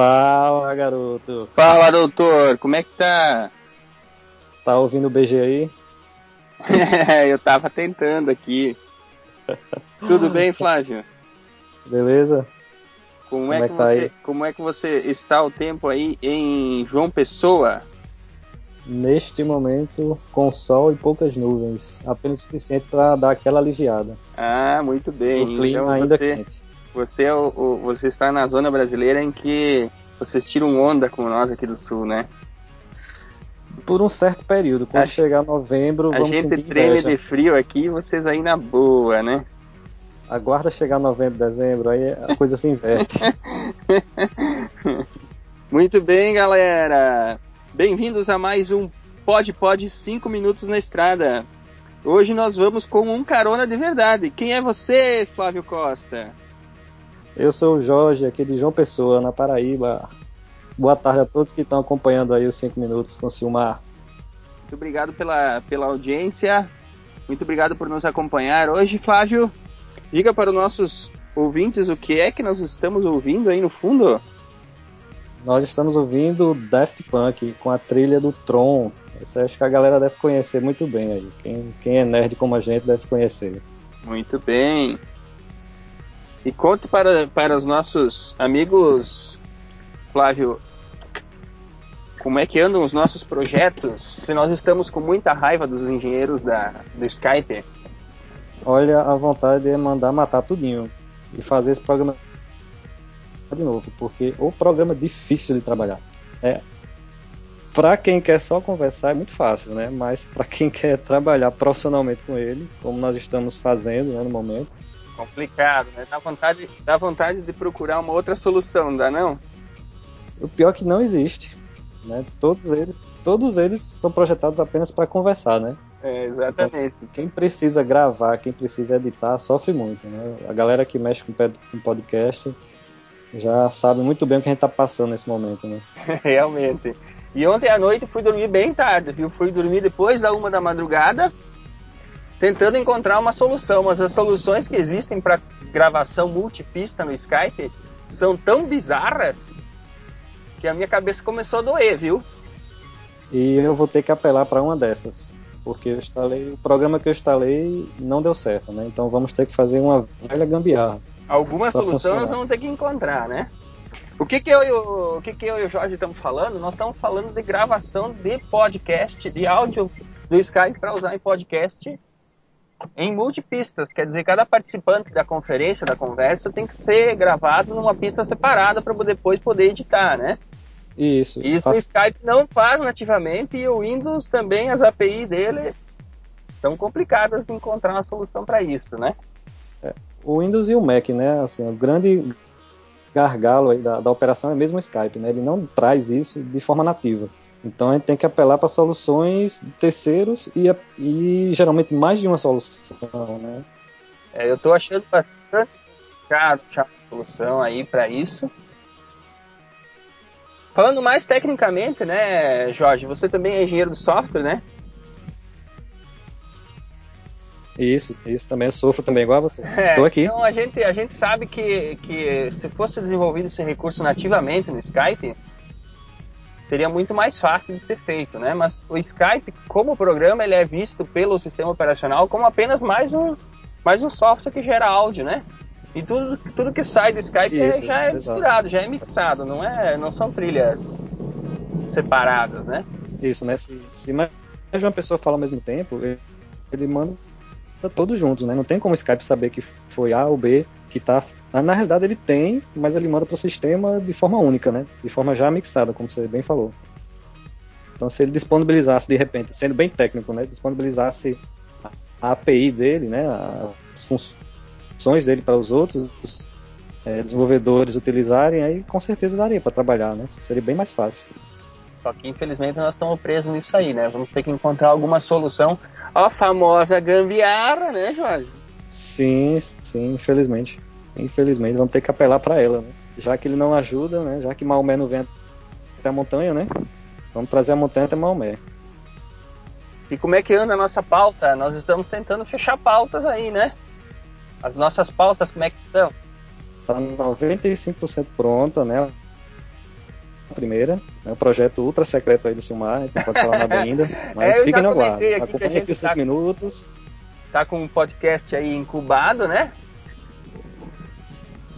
Fala, garoto. Fala, doutor. Como é que tá? Tá ouvindo o BG aí? eu tava tentando aqui. Tudo bem, Flávio? Beleza? Como, como é, que, que tá você, aí? como é que você está o tempo aí em João Pessoa? Neste momento, com sol e poucas nuvens, apenas o suficiente para dar aquela aliviada. Ah, muito bem. O clima então, ainda você... quente. Você, é o, o, você está na zona brasileira em que vocês tiram onda com nós aqui do sul, né? Por um certo período. Quando a chegar novembro, a vamos gente sentir treme inveja. de frio aqui vocês aí na boa, né? Aguarda chegar novembro, dezembro, aí a coisa se inverte. Muito bem, galera. Bem-vindos a mais um Pod Pod 5 minutos na estrada. Hoje nós vamos com um carona de verdade. Quem é você, Flávio Costa? Eu sou o Jorge, aqui de João Pessoa, na Paraíba. Boa tarde a todos que estão acompanhando aí os 5 minutos com o Silmar. Muito obrigado pela, pela audiência. Muito obrigado por nos acompanhar. Hoje, Flávio, diga para os nossos ouvintes o que é que nós estamos ouvindo aí no fundo. Nós estamos ouvindo Daft Punk com a trilha do Tron. Essa acho que a galera deve conhecer muito bem aí. Quem, quem é nerd como a gente deve conhecer. Muito bem. E conte para, para os nossos amigos, Flávio, como é que andam os nossos projetos? Se nós estamos com muita raiva dos engenheiros da, do Skype. Olha, a vontade é mandar matar tudinho e fazer esse programa de novo, porque o programa é difícil de trabalhar. É, para quem quer só conversar é muito fácil, né? Mas para quem quer trabalhar profissionalmente com ele, como nós estamos fazendo né, no momento, complicado, né? Dá vontade, dá vontade de procurar uma outra solução, não dá não? O pior é que não existe, né? Todos eles, todos eles são projetados apenas para conversar, né? É, exatamente. Então, quem precisa gravar, quem precisa editar, sofre muito, né? A galera que mexe com podcast já sabe muito bem o que a gente tá passando nesse momento, né? Realmente. E ontem à noite fui dormir bem tarde, viu? Fui dormir depois da uma da madrugada tentando encontrar uma solução, mas as soluções que existem para gravação multipista no Skype são tão bizarras que a minha cabeça começou a doer, viu? E eu vou ter que apelar para uma dessas, porque eu instalei o programa que eu instalei não deu certo, né? Então vamos ter que fazer uma velha gambiarra. Alguma solução funcionar. nós vamos ter que encontrar, né? O que que eu, eu, o que que eu e o Jorge estamos falando? Nós estamos falando de gravação de podcast, de áudio do Skype para usar em podcast em multipistas, quer dizer, cada participante da conferência, da conversa, tem que ser gravado numa pista separada para depois poder editar, né? Isso. Isso o Skype não faz nativamente e o Windows também, as API dele são complicadas de encontrar uma solução para isso, né? É, o Windows e o Mac, né? Assim, o grande gargalo da, da operação é mesmo o Skype, né? Ele não traz isso de forma nativa. Então a gente tem que apelar para soluções terceiros e, e geralmente mais de uma solução, né? É, eu estou achando bastante caro uma solução aí para isso. Falando mais tecnicamente, né, Jorge, você também é engenheiro de software, né? Isso, isso também eu sofro também igual a você. É, Tô aqui. Então a gente, a gente sabe que, que se fosse desenvolvido esse recurso nativamente no Skype, seria muito mais fácil de ser feito, né? Mas o Skype, como programa, ele é visto pelo sistema operacional como apenas mais um, mais um software que gera áudio, né? E tudo, tudo que sai do Skype é, já é misturado, já é mixado, não, é, não são trilhas separadas, né? Isso, né? Se, se mais de uma pessoa fala ao mesmo tempo, ele, ele manda todos juntos, né? Não tem como o Skype saber que foi A ou B que tá. Na realidade ele tem, mas ele manda para o sistema de forma única, né? De forma já mixada, como você bem falou. Então se ele disponibilizasse de repente, sendo bem técnico, né? Disponibilizasse a API dele, né? As funções dele para os outros é, desenvolvedores utilizarem, aí com certeza daria para trabalhar, né? Seria bem mais fácil. Só que infelizmente nós estamos presos nisso aí, né? Vamos ter que encontrar alguma solução. A famosa gambiarra, né, Jorge? Sim, sim, infelizmente. Infelizmente, vamos ter que apelar para ela, né? Já que ele não ajuda, né? Já que Maomé não vem até a montanha, né? Vamos trazer a montanha até Maomé. E como é que anda a nossa pauta? Nós estamos tentando fechar pautas aí, né? As nossas pautas, como é que estão? Tá 95% pronta, né? A primeira, é um projeto ultra secreto aí do Silmar, não pode falar nada ainda, mas é, fiquem no aguardo. Acompanhe aqui os 5 tá, minutos. Tá com um podcast aí incubado, né?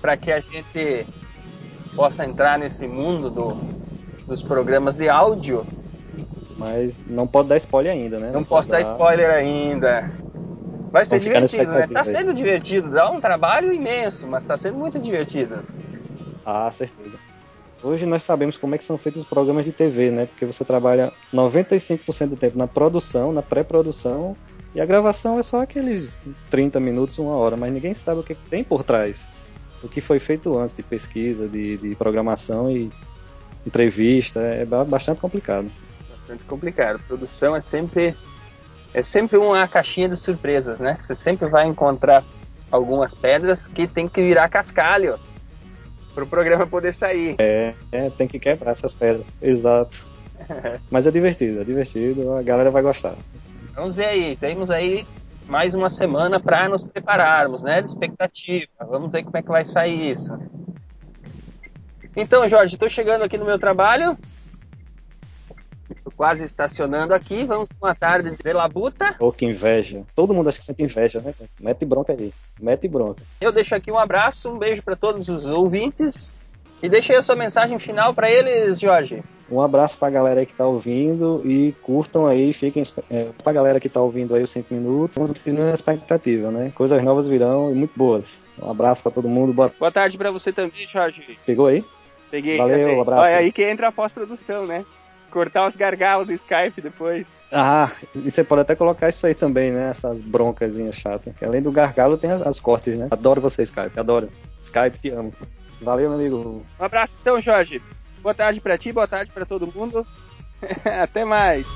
Para que a gente possa entrar nesse mundo do, dos programas de áudio. Mas não pode dar spoiler ainda, né? Não, não posso dar spoiler ainda. Vai ser Vamos divertido, né? Tá sendo divertido, dá um trabalho imenso, mas tá sendo muito divertido. Ah, certeza. Hoje nós sabemos como é que são feitos os programas de TV, né? Porque você trabalha 95% do tempo na produção, na pré-produção, e a gravação é só aqueles 30 minutos, uma hora, mas ninguém sabe o que tem por trás. O que foi feito antes de pesquisa, de, de programação e entrevista, é bastante complicado. Bastante complicado. Produção é sempre é sempre uma caixinha de surpresas, né? Você sempre vai encontrar algumas pedras que tem que virar cascalho para o programa poder sair. É, é, tem que quebrar essas pedras, exato. Mas é divertido, é divertido, a galera vai gostar. Vamos ver aí, temos aí mais uma semana para nos prepararmos, né? De expectativa. Vamos ver como é que vai sair isso. Então, Jorge, estou chegando aqui no meu trabalho. Estou quase estacionando aqui. Vamos para uma tarde de labuta. Oh, que inveja. Todo mundo acha que sente inveja, né? Mete bronca aí. Mete bronca. Eu deixo aqui um abraço, um beijo para todos os ouvintes. E deixei a sua mensagem final para eles, Jorge. Um abraço para a galera que está ouvindo e curtam aí, fiquem é, para a galera que está ouvindo aí os 5 minutos, continuem a expectativa, né? Coisas novas virão e muito boas. Um abraço para todo mundo. Boa, boa tarde para você também, Jorge. Pegou aí? Peguei. Valeu, um abraço. Olha aí que entra a pós-produção, né? Cortar os gargalos do Skype depois. Ah, e você pode até colocar isso aí também, né? Essas broncas chatas. Além do gargalo, tem as, as, cortes, né? Adoro você, Skype. Adoro. Skype, te amo. Valeu, meu amigo. Um abraço então, Jorge. Boa tarde para ti, boa tarde para todo mundo. Até mais.